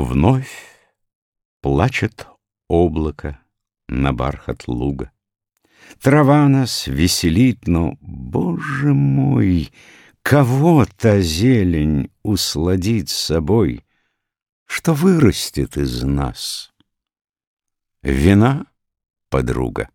Вновь плачет облако на бархат луга. Трава нас веселит, но, Боже мой, Кого та зелень усладит собой, Что вырастет из нас? Вина, подруга.